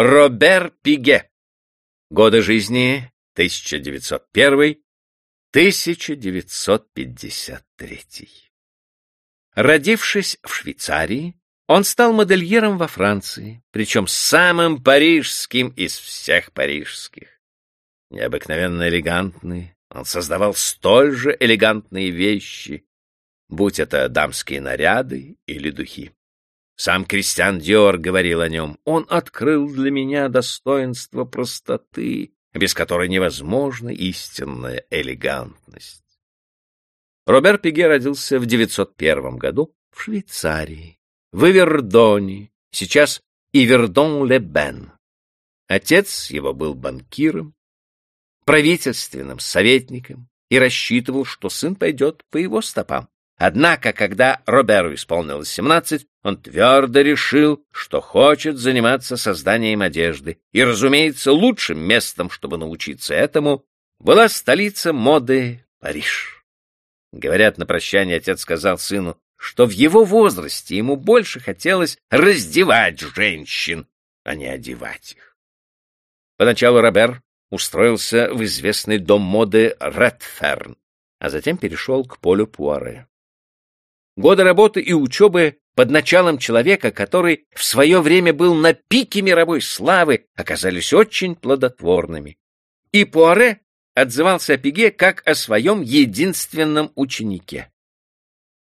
Робер Пиге. Годы жизни 1901-1953. Родившись в Швейцарии, он стал модельером во Франции, причем самым парижским из всех парижских. Необыкновенно элегантный, он создавал столь же элегантные вещи, будь это дамские наряды или духи. Сам Кристиан Диор говорил о нем. Он открыл для меня достоинство простоты, без которой невозможна истинная элегантность. Робер Пиге родился в 901 году в Швейцарии, в Ивердоне, сейчас Ивердон-ле-Бен. Отец его был банкиром, правительственным советником и рассчитывал, что сын пойдет по его стопам. Однако, когда Роберу исполнилось 17, он твердо решил, что хочет заниматься созданием одежды, и, разумеется, лучшим местом, чтобы научиться этому, была столица моды Париж. Говорят, на прощание отец сказал сыну, что в его возрасте ему больше хотелось раздевать женщин, а не одевать их. Поначалу Робер устроился в известный дом моды Редферн, а затем перешел к полю Пуаре. Годы работы и учебы под началом человека, который в свое время был на пике мировой славы, оказались очень плодотворными. И Пуаре отзывался о Пиге как о своем единственном ученике.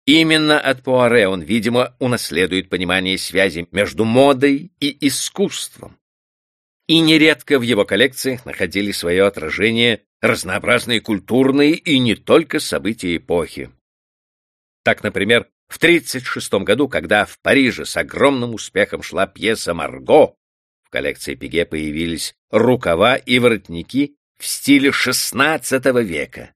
Именно от Пуаре он, видимо, унаследует понимание связи между модой и искусством и нередко в его коллекциях находили свое отражение разнообразные культурные и не только события эпохи. Так, например, в 1936 году, когда в Париже с огромным успехом шла пьеса «Марго», в коллекции Пиге появились рукава и воротники в стиле XVI века,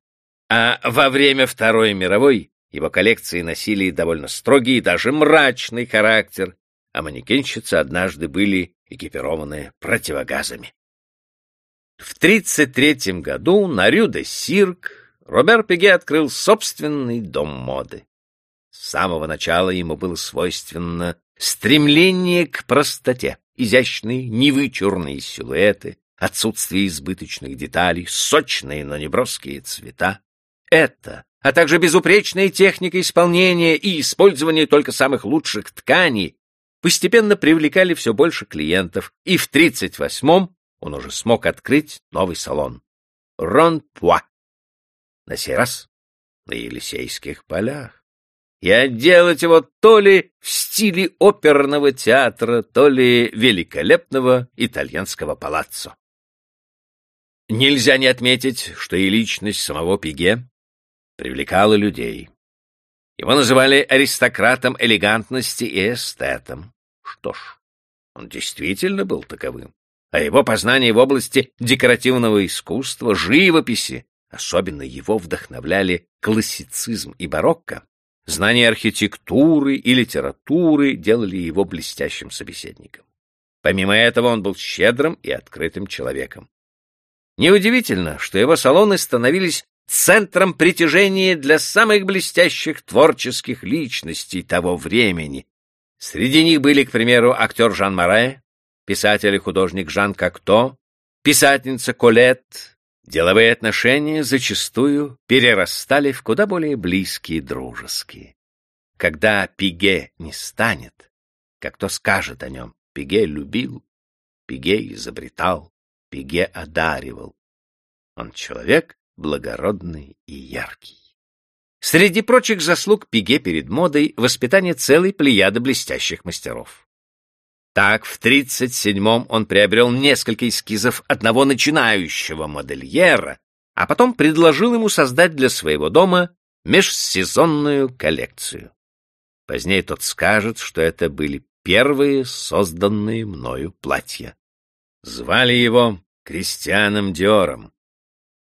а во время Второй мировой его коллекции носили довольно строгий и даже мрачный характер, а манекенщицы однажды были экипированы противогазами. В 1933 году на Рю-де-Сирк Робер Пиге открыл собственный дом моды. С самого начала ему было свойственно стремление к простоте, изящные, невычурные силуэты, отсутствие избыточных деталей, сочные, но неброские цвета. Это, а также безупречная техника исполнения и использование только самых лучших тканей постепенно привлекали все больше клиентов, и в 38-м он уже смог открыть новый салон — Рон-Пуа. На сей раз на Елисейских полях. И отделать его то ли в стиле оперного театра, то ли великолепного итальянского палаццо. Нельзя не отметить, что и личность самого Пиге привлекала людей. Его называли аристократом элегантности и эстетом. Что ж, он действительно был таковым. А его познания в области декоративного искусства, живописи, особенно его вдохновляли классицизм и барокко, знания архитектуры и литературы делали его блестящим собеседником. Помимо этого он был щедрым и открытым человеком. Неудивительно, что его салоны становились центром притяжения для самых блестящих творческих личностей того времени, Среди них были, к примеру, актер Жан Маре, писатель и художник Жан Кокто, писательница Колет. Деловые отношения зачастую перерастали в куда более близкие дружеские. Когда Пиге не станет, как то скажет о нем, Пиге любил, Пиге изобретал, Пиге одаривал. Он человек благородный и яркий. Среди прочих заслуг Пиге перед модой воспитание целой плеяды блестящих мастеров. Так, в 37-м он приобрел несколько эскизов одного начинающего модельера, а потом предложил ему создать для своего дома межсезонную коллекцию. Позднее тот скажет, что это были первые созданные мною платья. Звали его Кристианом Диором.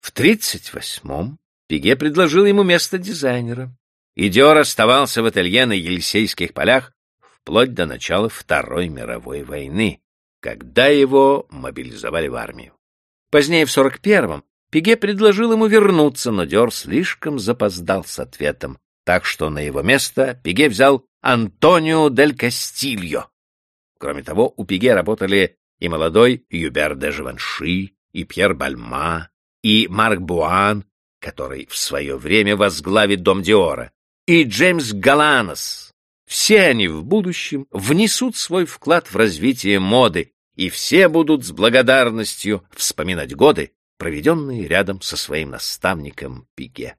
В 38-м Пиге предложил ему место дизайнера. И Диор оставался в ателье на Елисейских полях вплоть до начала Второй мировой войны, когда его мобилизовали в армию. Позднее, в 41-м, Пиге предложил ему вернуться, но Диор слишком запоздал с ответом, так что на его место Пиге взял Антонио дель Кастильо. Кроме того, у Пиге работали и молодой Юбер де Живанши, и Пьер Бальма, и Марк Буан, который в свое время возглавит Дом Диора, и Джеймс Галанос. Все они в будущем внесут свой вклад в развитие моды, и все будут с благодарностью вспоминать годы, проведенные рядом со своим наставником Пике.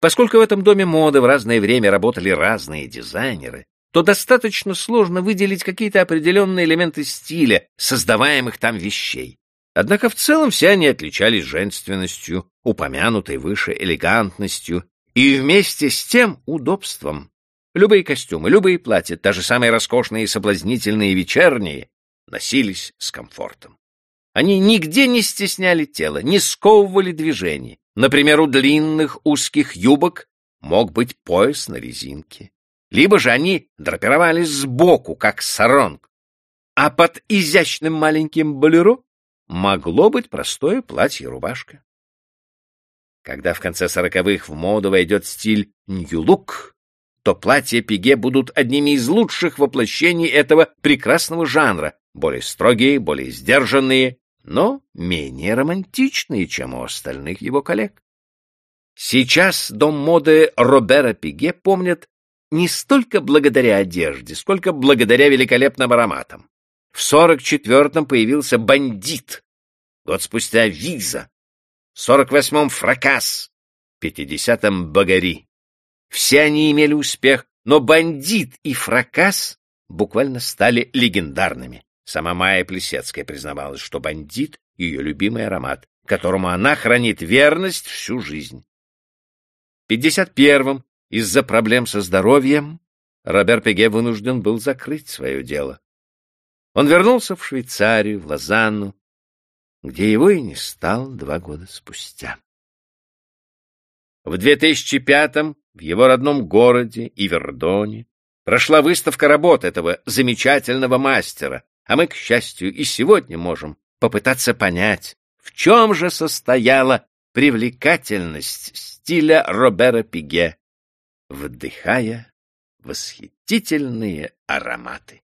Поскольку в этом доме моды в разное время работали разные дизайнеры, то достаточно сложно выделить какие-то определенные элементы стиля, создаваемых там вещей. Однако в целом все они отличались женственностью, упомянутой выше элегантностью и вместе с тем удобством. Любые костюмы, любые платья, даже самые роскошные и соблазнительные вечерние, носились с комфортом. Они нигде не стесняли тело, не сковывали движений. Например, у длинных узких юбок мог быть пояс на резинке. Либо же они драпировались сбоку, как саронг. А под изящным маленьким болеро могло быть простое платье-рубашка. Когда в конце сороковых в моду войдет стиль «нью-лук», то платья пиге будут одними из лучших воплощений этого прекрасного жанра, более строгие, более сдержанные, но менее романтичные, чем у остальных его коллег. Сейчас дом моды Робера Пиге помнят не столько благодаря одежде, сколько благодаря великолепным ароматам. В 44-м появился «Бандит», год спустя «Виза», в 48-м «Фракас», в 50-м «Багари». Все они имели успех, но «Бандит» и «Фракас» буквально стали легендарными. Сама Майя Плесецкая признавалась, что бандит — ее любимый аромат, которому она хранит верность всю жизнь. В 51-м из-за проблем со здоровьем Робер Пеге вынужден был закрыть свое дело. Он вернулся в Швейцарию, в Лозанну, где его и не стал два года спустя. В 2005-м в его родном городе Ивердоне прошла выставка работ этого замечательного мастера, а мы, к счастью, и сегодня можем попытаться понять, в чем же состояла привлекательность стиля Робера Пиге, вдыхая восхитительные ароматы.